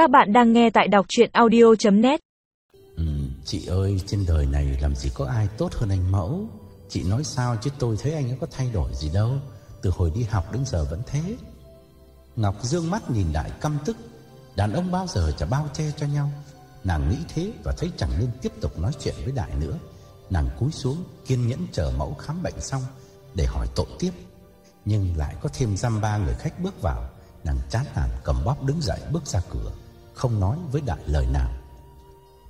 Các bạn đang nghe tại đọc chuyện audio.net ừ, Chị ơi, trên đời này làm gì có ai tốt hơn anh Mẫu? Chị nói sao chứ tôi thấy anh ấy có thay đổi gì đâu. Từ hồi đi học đến giờ vẫn thế. Ngọc dương mắt nhìn Đại căm tức. Đàn ông bao giờ chả bao che cho nhau. Nàng nghĩ thế và thấy chẳng nên tiếp tục nói chuyện với Đại nữa. Nàng cúi xuống kiên nhẫn chờ mẫu khám bệnh xong Để hỏi tội tiếp. Nhưng lại có thêm giam ba người khách bước vào. Nàng chán nản cầm bóp đứng dậy bước ra cửa. Không nói với Đại lời nào.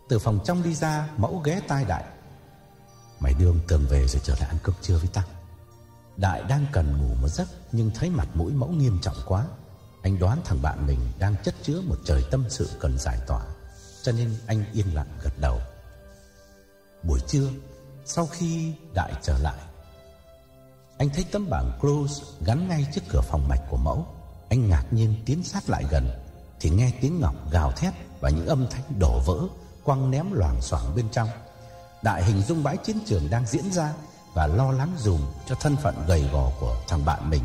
Từ phòng trong đi ra, Mẫu ghé tai Đại. Mày đưa ông Tường về rồi trở lại ăn cơm trưa với tăng Đại đang cần ngủ một giấc, Nhưng thấy mặt mũi mẫu nghiêm trọng quá. Anh đoán thằng bạn mình đang chất chứa một trời tâm sự cần giải tỏa, Cho nên anh yên lặng gật đầu. Buổi trưa, Sau khi Đại trở lại, Anh thấy tấm bảng close gắn ngay trước cửa phòng mạch của mẫu. Anh ngạc nhiên tiến sát lại gần. Thì nghe tiếng Ngọc gào thét Và những âm thanh đổ vỡ, Quăng ném loảng xoảng bên trong. Đại hình dung bãi chiến trường đang diễn ra Và lo lắng dùm cho thân phận gầy gò của thằng bạn mình,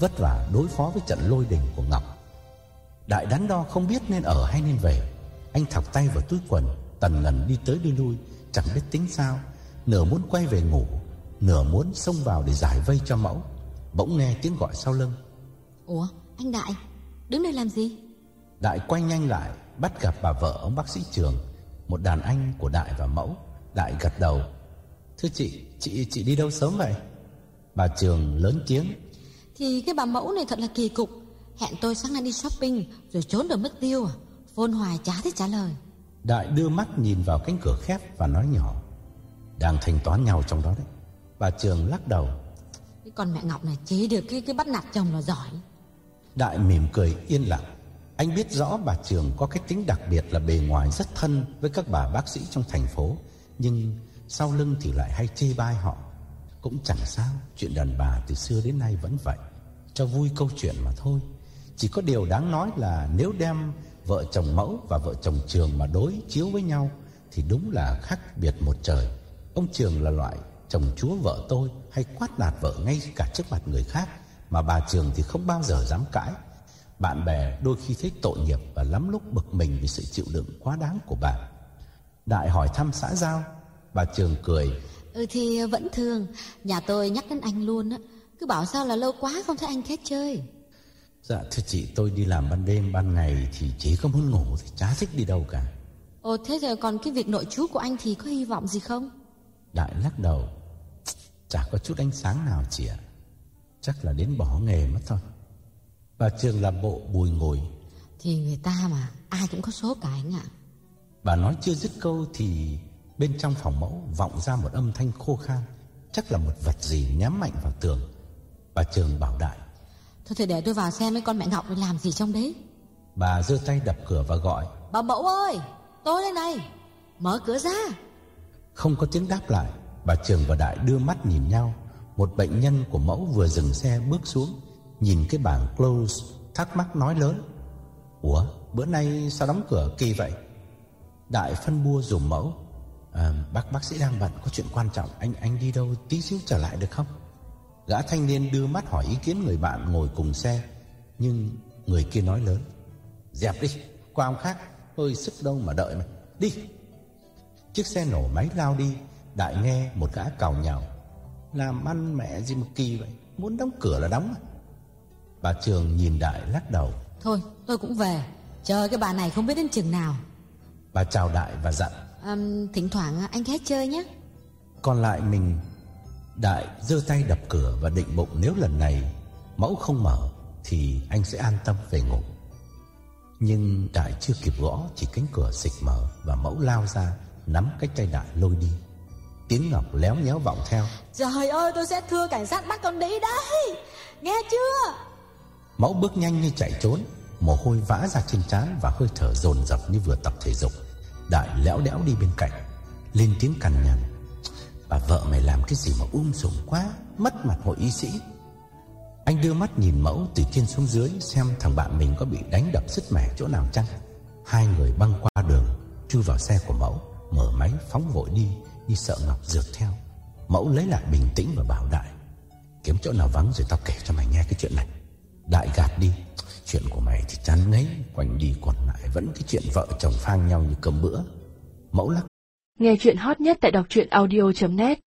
Vất vả đối phó với trận lôi đình của Ngọc. Đại đắn đo không biết nên ở hay nên về, Anh thọc tay vào túi quần, Tần ngần đi tới đi lui, Chẳng biết tính sao. Nửa muốn quay về ngủ, Nửa muốn xông vào để giải vây cho mẫu. Bỗng nghe tiếng gọi sau lưng. Ủa, anh Đại, Đứng đây làm gì? Đại quay nhanh lại Bắt gặp bà vợ ông bác sĩ Trường Một đàn anh của Đại và Mẫu. Đại gật đầu. Thưa chị, chị chị đi đâu sớm vậy? Bà Trường lớn tiếng. Thì cái bà Mẫu này thật là kỳ cục. Hẹn tôi sáng nay đi shopping Rồi trốn được mất tiêu à? Phôn hoài chả thấy trả lời. Đại đưa mắt nhìn vào cánh cửa khép và nói nhỏ. Đang thanh toán nhau trong đó đấy. Bà Trường lắc đầu. Cái con mẹ Ngọc này chế được cái cái bắt nạt chồng là giỏi. Đại mỉm cười yên lặng anh biết rõ bà Trường có cái tính đặc biệt là bề ngoài rất thân với các bà bác sĩ trong thành phố, Nhưng sau lưng thì lại hay chê bai họ. Cũng chẳng sao, Chuyện đàn bà từ xưa đến nay vẫn vậy. Cho vui câu chuyện mà thôi. Chỉ có điều đáng nói là nếu đem vợ chồng mẫu và vợ chồng Trường mà đối chiếu với nhau, Thì đúng là khác biệt một trời. Ông Trường là loại chồng chúa vợ tôi Hay quát nạt vợ ngay cả trước mặt người khác, mà bà Trường thì không bao giờ dám cãi. Bạn bè đôi khi thấy tội nghiệp Và lắm lúc bực mình vì sự chịu đựng quá đáng của bà Đại hỏi thăm xã giao Bà Trường cười. Ừ thì vẫn thường. Nhà tôi nhắc đến anh luôn á. Cứ bảo sao là lâu quá không thấy anh kết chơi. Dạ thưa chị tôi đi làm ban đêm ban ngày Thì chỉ có muốn ngủ thì chả thích đi đâu cả. Ồ thế rồi còn cái việc nội chú của anh thì có hy vọng gì không? Đại lắc đầu. Chả có chút ánh sáng nào chị ạ. Chắc là đến bỏ nghề mất thôi Bà Trường làm bộ bùi ngồi. Thì người ta mà Ai cũng có số cả anh ạ. Bà nói chưa dứt câu thì Bên trong phòng mẫu vọng ra một âm thanh khô khan. Chắc là một vật gì nhắm mạnh vào tường. Bà Trường bảo đại. Thôi thì để tôi vào xem mấy con mẹ Ngọc làm gì trong đấy. Bà giơ tay đập cửa và gọi. Bà mẫu ơi Tôi đây. Này Mở cửa ra. Không có tiếng đáp lại Bà Trường và Đại đưa mắt nhìn nhau. Một bệnh nhân của mẫu vừa dừng xe bước xuống Nhìn cái bảng close Thắc mắc nói lớn. Ủa bữa nay sao đóng cửa kỳ vậy? Đại phân bua dùng mẫu. À, Bác bác sĩ đang bận Có chuyện quan trọng. Anh anh đi đâu tí xíu trở lại được không? Gã thanh niên đưa mắt hỏi ý kiến người bạn ngồi cùng xe Nhưng người kia nói lớn. Dẹp đi Qua ông khác Hơi sức đâu mà đợi mày Đi. Chiếc xe nổ máy lao đi Đại nghe một gã cào nhào. Làm ăn mẹ gì mà kỳ vậy? Muốn đóng cửa là đóng Bà Trường nhìn Đại lắc đầu. Thôi tôi cũng về. Chờ cái bà này không biết đến chừng nào. Bà chào Đại và dặn. À, Thỉnh thoảng anh ghé chơi nhé. Còn lại mình Đại giơ tay đập cửa và định bụng Nếu lần này mẫu không mở Thì anh sẽ an tâm về ngủ. Nhưng Đại chưa kịp gõ Chỉ cánh cửa xịch mở Và mẫu lao ra Nắm cách tay Đại lôi đi. Tiếng Ngọc léo nhéo vọng theo. Trời ơi tôi sẽ thưa cảnh sát bắt con đi đấy. Nghe chưa Mẫu bước nhanh như chạy trốn, Mồ hôi vã ra trên trán Và hơi thở dồn dập như vừa tập thể dục. Đại lẽo đẽo đi bên cạnh, Lên tiếng cằn nhằn. Bà vợ mày làm cái gì mà um sùm quá, Mất mặt hội y sĩ. Anh đưa mắt nhìn mẫu từ trên xuống dưới, Xem thằng bạn mình có bị đánh đập sứt mẻ chỗ nào chăng. Hai người băng qua đường, Chui vào xe của mẫu, Mở máy phóng vội đi như sợ Ngọc rượt theo. Mẫu lấy lại bình tĩnh và bảo Đại, Kiếm chỗ nào vắng rồi tao kể cho mày nghe cái chuyện này. Đại gạt đi. Chuyện của mày thì chán ngấy, Quanh đi còn lại vẫn cái chuyện vợ chồng phang nhau như cơm bữa. Mẫu lắc. Nghe chuyện hot nhất tại đọc truyện audio.net